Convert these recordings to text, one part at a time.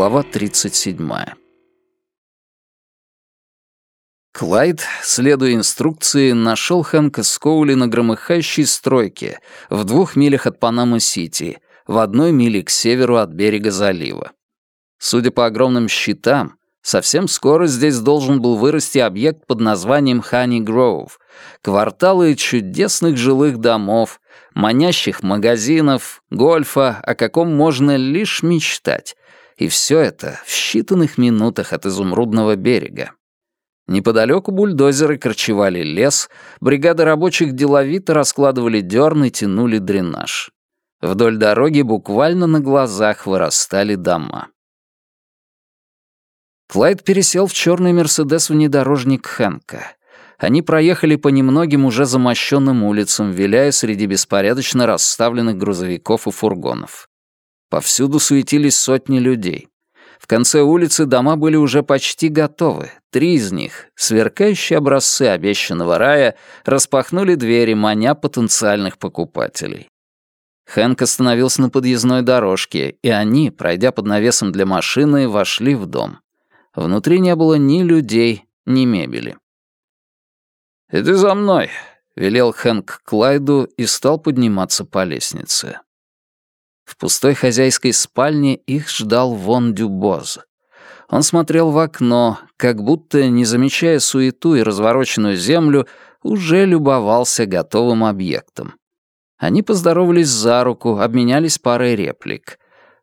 Глава 37. Клайд, следуя инструкции, нашел Хэнка Скоули на громыхающей стройке в двух милях от Панама-Сити, в одной миле к северу от берега залива. Судя по огромным щитам, совсем скоро здесь должен был вырасти объект под названием Хани Гроув, кварталы чудесных жилых домов, манящих магазинов, гольфа, о каком можно лишь мечтать. И все это в считанных минутах от изумрудного берега. Неподалеку бульдозеры корчевали лес, бригады рабочих деловито раскладывали дерн и тянули дренаж. Вдоль дороги буквально на глазах вырастали дома. Клайд пересел в черный «Мерседес» Хэнка. Они проехали по немногим уже замощенным улицам, виляя среди беспорядочно расставленных грузовиков и фургонов. Повсюду суетились сотни людей. В конце улицы дома были уже почти готовы. Три из них, сверкающие образцы обещанного рая, распахнули двери, маня потенциальных покупателей. Хэнк остановился на подъездной дорожке, и они, пройдя под навесом для машины, вошли в дом. Внутри не было ни людей, ни мебели. «Иди за мной», — велел Хэнк Клайду и стал подниматься по лестнице. В пустой хозяйской спальне их ждал Вон Дюбоз. Он смотрел в окно, как будто, не замечая суету и развороченную землю, уже любовался готовым объектом. Они поздоровались за руку, обменялись парой реплик.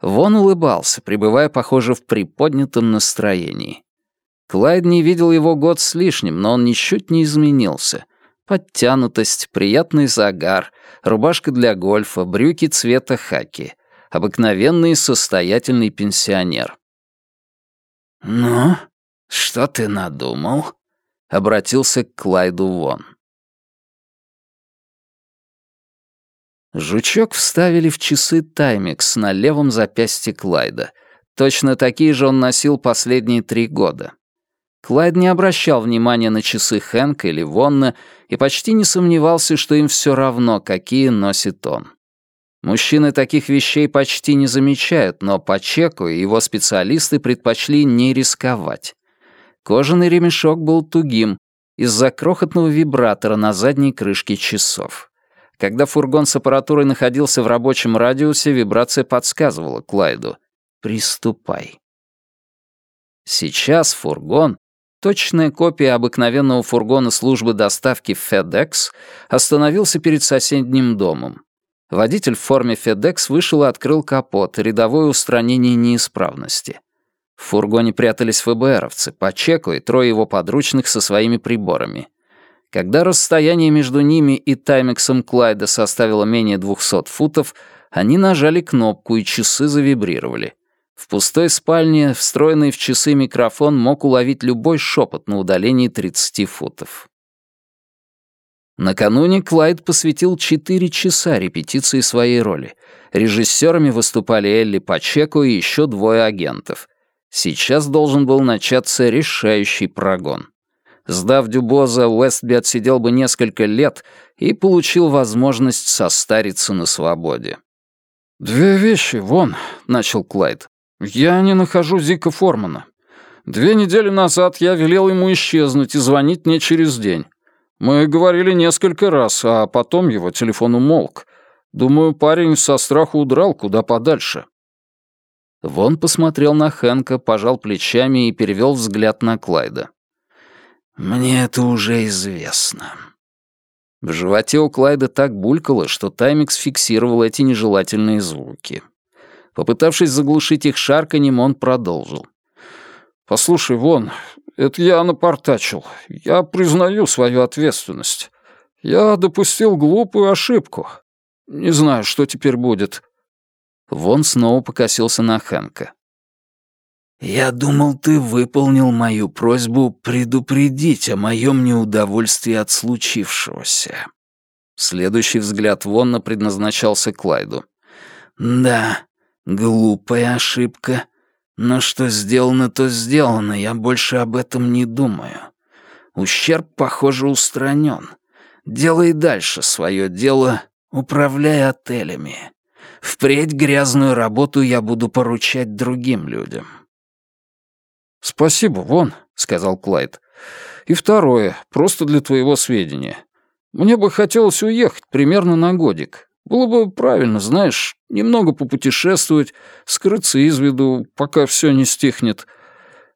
Вон улыбался, пребывая, похоже, в приподнятом настроении. Клайд не видел его год с лишним, но он ничуть не изменился. Подтянутость, приятный загар, рубашка для гольфа, брюки цвета хаки. Обыкновенный состоятельный пенсионер. «Ну, что ты надумал?» — обратился к Клайду Вон. Жучок вставили в часы Таймикс на левом запястье Клайда. Точно такие же он носил последние три года. Клайд не обращал внимания на часы Хэнка или Вонна и почти не сомневался, что им все равно, какие носит он. Мужчины таких вещей почти не замечают, но Пачеку и его специалисты предпочли не рисковать. Кожаный ремешок был тугим из-за крохотного вибратора на задней крышке часов. Когда фургон с аппаратурой находился в рабочем радиусе, вибрация подсказывала Клайду «Приступай». Сейчас фургон Точная копия обыкновенного фургона службы доставки FedEx остановился перед соседним домом. Водитель в форме FedEx вышел и открыл капот, рядовое устранение неисправности. В фургоне прятались ФБРовцы, Пачеко и трое его подручных со своими приборами. Когда расстояние между ними и таймексом Клайда составило менее 200 футов, они нажали кнопку, и часы завибрировали. В пустой спальне встроенный в часы микрофон мог уловить любой шепот на удалении 30 футов. Накануне Клайд посвятил 4 часа репетиции своей роли. Режиссерами выступали Элли Пачеко и еще двое агентов. Сейчас должен был начаться решающий прогон. Сдав Дюбоза, Уэстби отсидел бы несколько лет и получил возможность состариться на свободе. «Две вещи, вон», — начал Клайд. «Я не нахожу Зика Формана. Две недели назад я велел ему исчезнуть и звонить мне через день. Мы говорили несколько раз, а потом его телефон умолк. Думаю, парень со страху удрал куда подальше». Вон посмотрел на Хэнка, пожал плечами и перевел взгляд на Клайда. «Мне это уже известно». В животе у Клайда так булькало, что Таймикс фиксировал эти нежелательные звуки. Попытавшись заглушить их шарканьем, он продолжил. «Послушай, Вон, это я напортачил. Я признаю свою ответственность. Я допустил глупую ошибку. Не знаю, что теперь будет». Вон снова покосился на Хэнка. «Я думал, ты выполнил мою просьбу предупредить о моем неудовольствии от случившегося». Следующий взгляд Вонна предназначался Клайду. «Да, Глупая ошибка. Но что сделано, то сделано, я больше об этом не думаю. Ущерб, похоже, устранен. Делай дальше свое дело, управляй отелями. Впредь грязную работу я буду поручать другим людям. «Спасибо, Вон», — сказал Клайд. «И второе, просто для твоего сведения. Мне бы хотелось уехать примерно на годик. Было бы правильно, знаешь, немного попутешествовать, скрыться из виду, пока все не стихнет.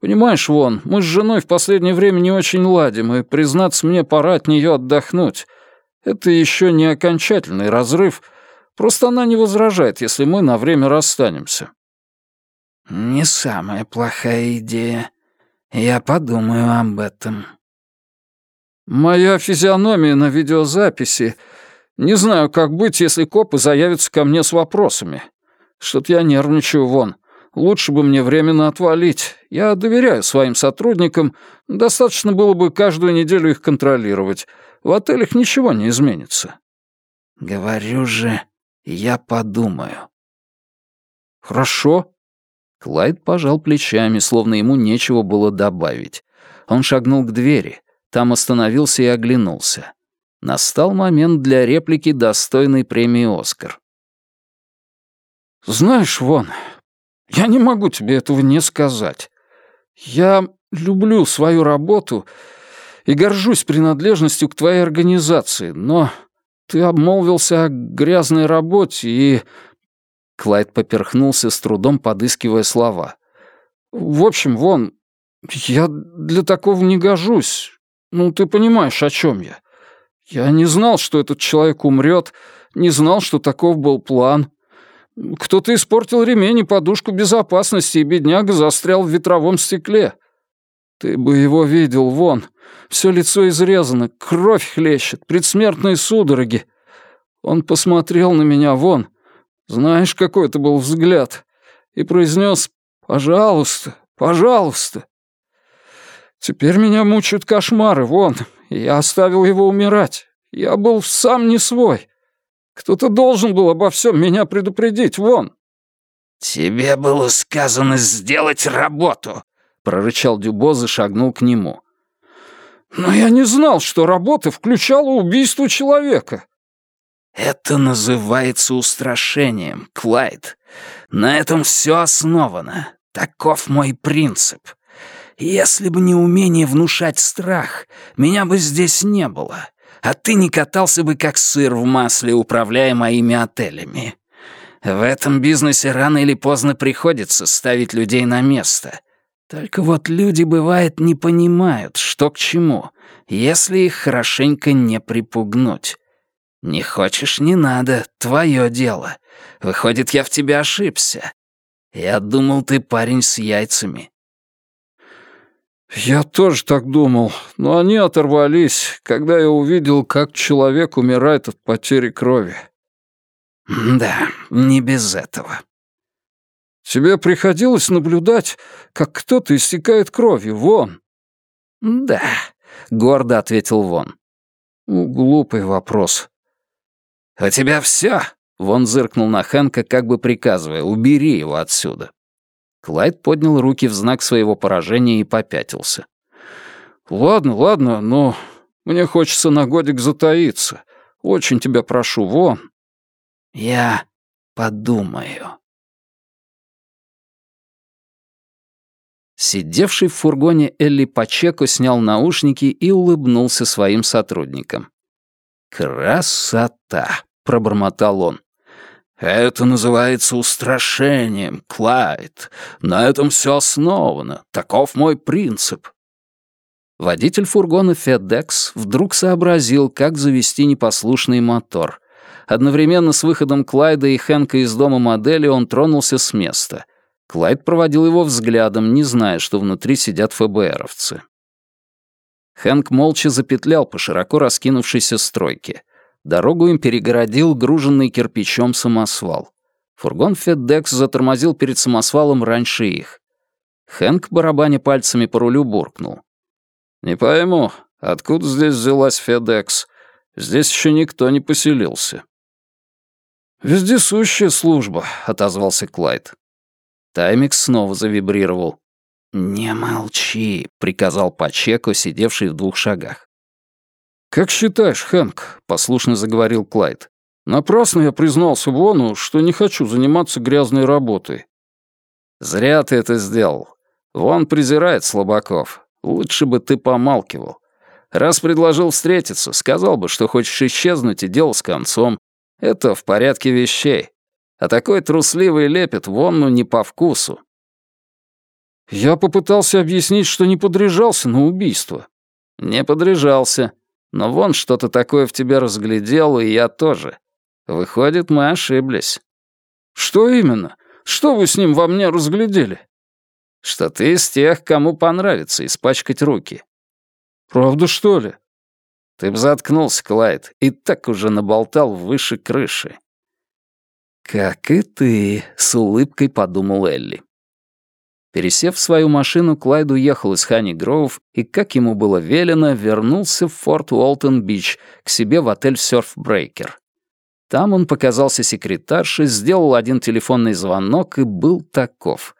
Понимаешь, Вон, мы с женой в последнее время не очень ладим, и, признаться, мне пора от нее отдохнуть. Это еще не окончательный разрыв, просто она не возражает, если мы на время расстанемся». «Не самая плохая идея. Я подумаю об этом». «Моя физиономия на видеозаписи. Не знаю, как быть, если копы заявятся ко мне с вопросами. Что-то я нервничаю вон. Лучше бы мне временно отвалить. Я доверяю своим сотрудникам. Достаточно было бы каждую неделю их контролировать. В отелях ничего не изменится». «Говорю же, я подумаю». «Хорошо». Клайд пожал плечами, словно ему нечего было добавить. Он шагнул к двери. Там остановился и оглянулся. Настал момент для реплики достойной премии «Оскар». «Знаешь, Вон, я не могу тебе этого не сказать. Я люблю свою работу и горжусь принадлежностью к твоей организации, но ты обмолвился о грязной работе и...» Клайд поперхнулся, с трудом подыскивая слова. «В общем, Вон, я для такого не гожусь. Ну, ты понимаешь, о чем я. Я не знал, что этот человек умрет, не знал, что таков был план. Кто-то испортил ремень и подушку безопасности, и бедняга застрял в ветровом стекле. Ты бы его видел, вон. Все лицо изрезано, кровь хлещет, предсмертные судороги. Он посмотрел на меня, вон. Знаешь, какой это был взгляд? И произнес «Пожалуйста, пожалуйста». Теперь меня мучают кошмары, вон. Я оставил его умирать. Я был сам не свой. Кто-то должен был обо всем меня предупредить, вон». «Тебе было сказано сделать работу», — прорычал Дюбоз и шагнул к нему. «Но я не знал, что работа включала убийство человека». «Это называется устрашением, Клайд. На этом все основано. Таков мой принцип. Если бы не умение внушать страх, меня бы здесь не было, а ты не катался бы как сыр в масле, управляя моими отелями. В этом бизнесе рано или поздно приходится ставить людей на место. Только вот люди, бывает, не понимают, что к чему, если их хорошенько не припугнуть. Не хочешь — не надо, твое дело. Выходит, я в тебя ошибся. Я думал, ты парень с яйцами. «Я тоже так думал, но они оторвались, когда я увидел, как человек умирает от потери крови». «Да, не без этого». «Тебе приходилось наблюдать, как кто-то истекает кровью, вон?» «Да», — гордо ответил Вон. «Глупый вопрос». «У тебя все?» — Вон зыркнул на Хэнка, как бы приказывая, «убери его отсюда». Клайд поднял руки в знак своего поражения и попятился. «Ладно, ладно, но мне хочется на годик затаиться. Очень тебя прошу, вон». «Я подумаю». Сидевший в фургоне Элли Пачеко снял наушники и улыбнулся своим сотрудникам. «Красота!» — пробормотал он. «Это называется устрашением, Клайд. На этом все основано. Таков мой принцип». Водитель фургона FedEx вдруг сообразил, как завести непослушный мотор. Одновременно с выходом Клайда и Хэнка из дома модели он тронулся с места. Клайд проводил его взглядом, не зная, что внутри сидят ФБРовцы. Хэнк молча запетлял по широко раскинувшейся стройке. Дорогу им перегородил груженный кирпичом самосвал. Фургон FedEx затормозил перед самосвалом раньше их. Хэнк, барабаня пальцами по рулю, буркнул. «Не пойму, откуда здесь взялась FedEx? Здесь еще никто не поселился». «Вездесущая служба», — отозвался Клайд. Таймикс снова завибрировал. «Не молчи», — приказал Пачеко, сидевший в двух шагах. «Как считаешь, Хэнк?» — послушно заговорил Клайд. «Напрасно я признался Вону, что не хочу заниматься грязной работой». «Зря ты это сделал. Вон презирает слабаков. Лучше бы ты помалкивал. Раз предложил встретиться, сказал бы, что хочешь исчезнуть и дело с концом. Это в порядке вещей. А такой трусливый лепет вонну не по вкусу. Я попытался объяснить, что не подряжался на убийство. Не подряжался. Но вон что-то такое в тебе разглядел, и я тоже. Выходит, мы ошиблись. Что именно? Что вы с ним во мне разглядели? Что ты из тех, кому понравится испачкать руки. Правда, что ли? Ты б заткнулся, Клайд, и так уже наболтал выше крыши. Как и ты, с улыбкой подумал Элли. Пересев в свою машину, Клайд уехал из Хани Гроув и, как ему было велено, вернулся в Форт Уолтон-Бич к себе в отель «Сёрф Брейкер». Там он показался секретарше, сделал один телефонный звонок и был таков.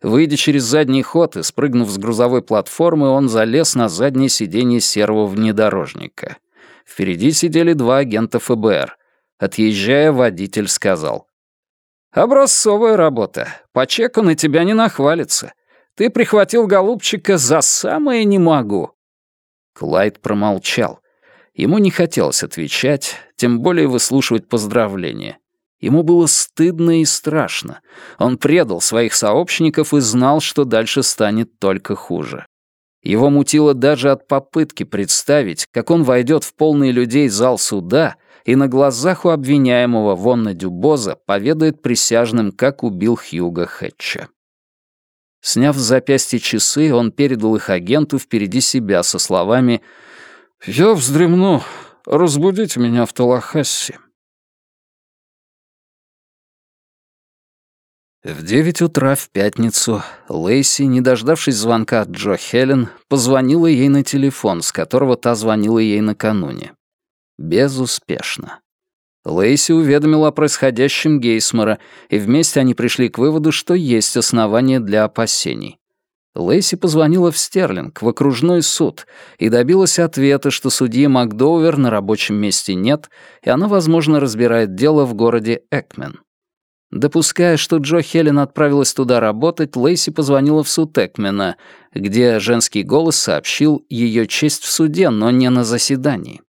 Выйдя через задний ход и спрыгнув с грузовой платформы, он залез на заднее сиденье серого внедорожника. Впереди сидели два агента ФБР. Отъезжая, водитель сказал. «Образцовая работа. По чеку на тебя не нахвалится. Ты прихватил голубчика за самое не могу». Клайд промолчал. Ему не хотелось отвечать, тем более выслушивать поздравления. Ему было стыдно и страшно. Он предал своих сообщников и знал, что дальше станет только хуже. Его мутило даже от попытки представить, как он войдет в полный людей зал суда и на глазах у обвиняемого Вонна Дюбоза поведает присяжным, как убил Хьюга Хэтча. Сняв с запястья часы, он передал их агенту впереди себя со словами «Я вздремну. Разбудите меня в Талахассе». В девять утра в пятницу Лейси, не дождавшись звонка от Джо Хелен, позвонила ей на телефон, с которого та звонила ей накануне. Безуспешно. Лейси уведомила о происходящем Гейсмора, и вместе они пришли к выводу, что есть основания для опасений. Лейси позвонила в Стерлинг, в окружной суд, и добилась ответа, что судьи Макдоувер на рабочем месте нет, и она, возможно, разбирает дело в городе Экмен. Допуская, что Джо Хелен отправилась туда работать, Лейси позвонила в суд Экмена, где женский голос сообщил ее честь в суде, но не на заседании.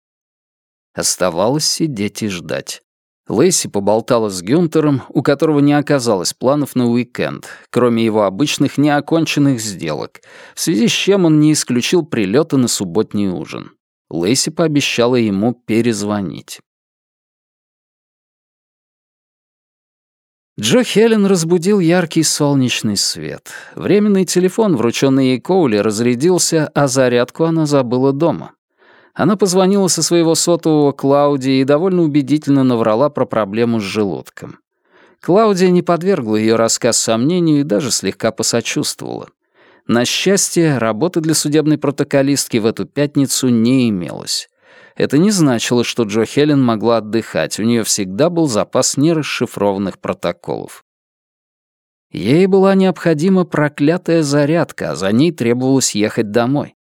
Оставалось сидеть и ждать. Лейси поболтала с Гюнтером, у которого не оказалось планов на уикенд, кроме его обычных неоконченных сделок, в связи с чем он не исключил прилета на субботний ужин. Лейси пообещала ему перезвонить. Джо Хелен разбудил яркий солнечный свет. Временный телефон, врученный ей Коули, разрядился, а зарядку она забыла дома. Она позвонила со своего сотового Клаудии и довольно убедительно наврала про проблему с желудком. Клаудия не подвергла ее рассказ сомнению и даже слегка посочувствовала. На счастье, работы для судебной протоколистки в эту пятницу не имелось. Это не значило, что Джо Хелен могла отдыхать, у нее всегда был запас нерасшифрованных протоколов. Ей была необходима проклятая зарядка, а за ней требовалось ехать домой.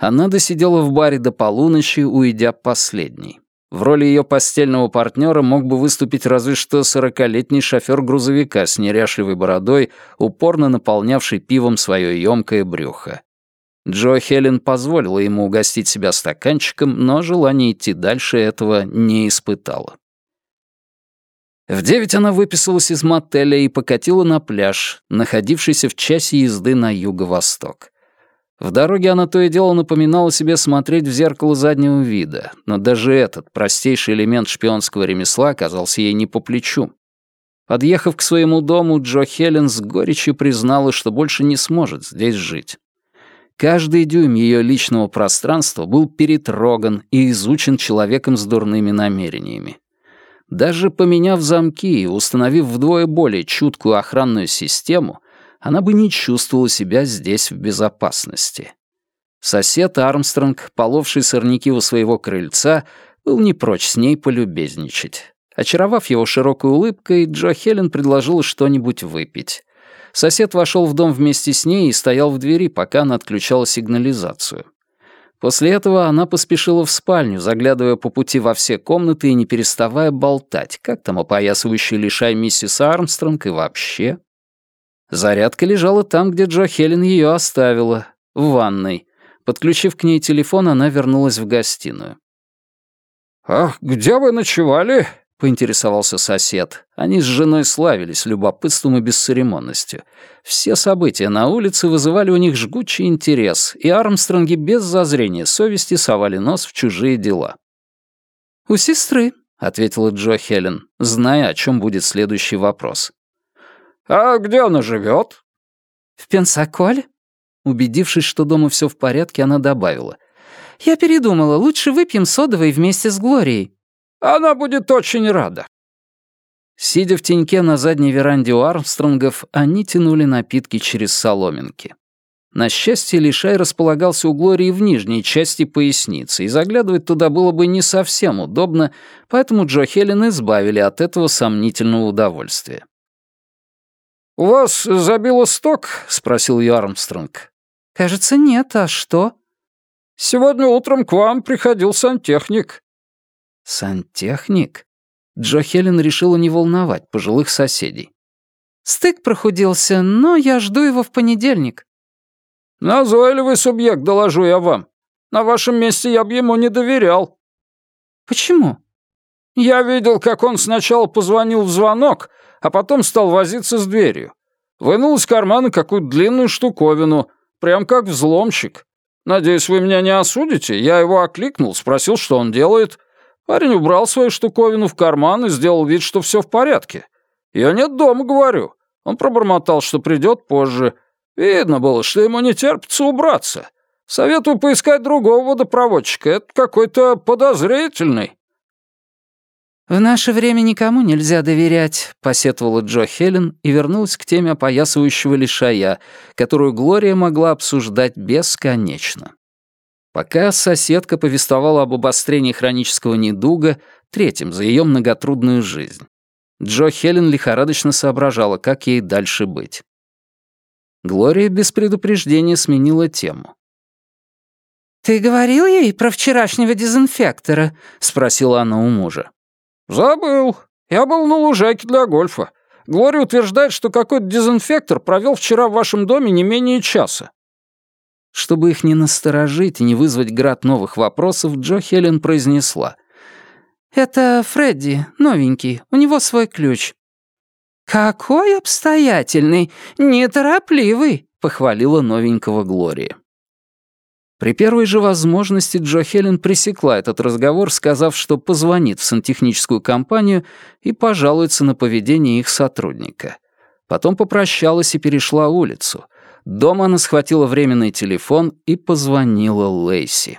Она досидела в баре до полуночи, уйдя последней. В роли ее постельного партнера мог бы выступить разве что сорокалетний шофер грузовика с неряшливой бородой, упорно наполнявший пивом свое емкое брюхо. Джо Хелен позволила ему угостить себя стаканчиком, но желание идти дальше этого не испытала. В девять она выписалась из мотеля и покатила на пляж, находившийся в часе езды на юго-восток. В дороге она то и дело напоминала себе смотреть в зеркало заднего вида, но даже этот простейший элемент шпионского ремесла оказался ей не по плечу. Подъехав к своему дому, Джо Хелен с горечью признала, что больше не сможет здесь жить. Каждый дюйм ее личного пространства был перетроган и изучен человеком с дурными намерениями. Даже поменяв замки и установив вдвое более чуткую охранную систему, она бы не чувствовала себя здесь в безопасности. Сосед Армстронг, половший сорняки у своего крыльца, был не прочь с ней полюбезничать. Очаровав его широкой улыбкой, Джо Хелен предложила что-нибудь выпить. Сосед вошел в дом вместе с ней и стоял в двери, пока она отключала сигнализацию. После этого она поспешила в спальню, заглядывая по пути во все комнаты и не переставая болтать, как там опоясывающий лишай миссис Армстронг и вообще. Зарядка лежала там, где Джо Хелен ее оставила, в ванной. Подключив к ней телефон, она вернулась в гостиную. «Ах, где вы ночевали?» — поинтересовался сосед. Они с женой славились любопытством и бесцеремонностью. Все события на улице вызывали у них жгучий интерес, и Армстронги без зазрения совести совали нос в чужие дела. «У сестры», — ответила Джо Хелен, зная, о чем будет следующий вопрос. «А где она живет?» «В Пенсаколе». Убедившись, что дома все в порядке, она добавила. «Я передумала, лучше выпьем содовой вместе с Глорией». «Она будет очень рада». Сидя в теньке на задней веранде у Армстронгов, они тянули напитки через соломинки. На счастье, Лишай располагался у Глории в нижней части поясницы, и заглядывать туда было бы не совсем удобно, поэтому Джо Хелен избавили от этого сомнительного удовольствия. «У вас забило сток?» — спросил ее Армстронг. «Кажется, нет. А что?» «Сегодня утром к вам приходил сантехник». «Сантехник?» Джо Хелен решила не волновать пожилых соседей. «Стык прохудился, но я жду его в понедельник». «Назойливый субъект, доложу я вам. На вашем месте я бы ему не доверял». «Почему?» «Я видел, как он сначала позвонил в звонок, а потом стал возиться с дверью. Вынул из кармана какую-то длинную штуковину, прям как взломщик. Надеюсь, вы меня не осудите? Я его окликнул, спросил, что он делает. Парень убрал свою штуковину в карман и сделал вид, что все в порядке. Я нет дома, говорю. Он пробормотал, что придет позже. Видно было, что ему не терпится убраться. Советую поискать другого водопроводчика. Это какой-то подозрительный. «В наше время никому нельзя доверять», — посетовала Джо Хелен и вернулась к теме опоясывающего лишая, которую Глория могла обсуждать бесконечно. Пока соседка повествовала об обострении хронического недуга, третьем за ее многотрудную жизнь. Джо Хелен лихорадочно соображала, как ей дальше быть. Глория без предупреждения сменила тему. «Ты говорил ей про вчерашнего дезинфектора?» — спросила она у мужа. «Забыл. Я был на лужайке для гольфа. Глория утверждает, что какой-то дезинфектор провел вчера в вашем доме не менее часа». Чтобы их не насторожить и не вызвать град новых вопросов, Джо Хелен произнесла. «Это Фредди, новенький, у него свой ключ». «Какой обстоятельный, неторопливый», — похвалила новенького Глория. При первой же возможности Джо Хелен пресекла этот разговор, сказав, что позвонит в сантехническую компанию и пожалуется на поведение их сотрудника. Потом попрощалась и перешла улицу. Дома она схватила временный телефон и позвонила Лейси.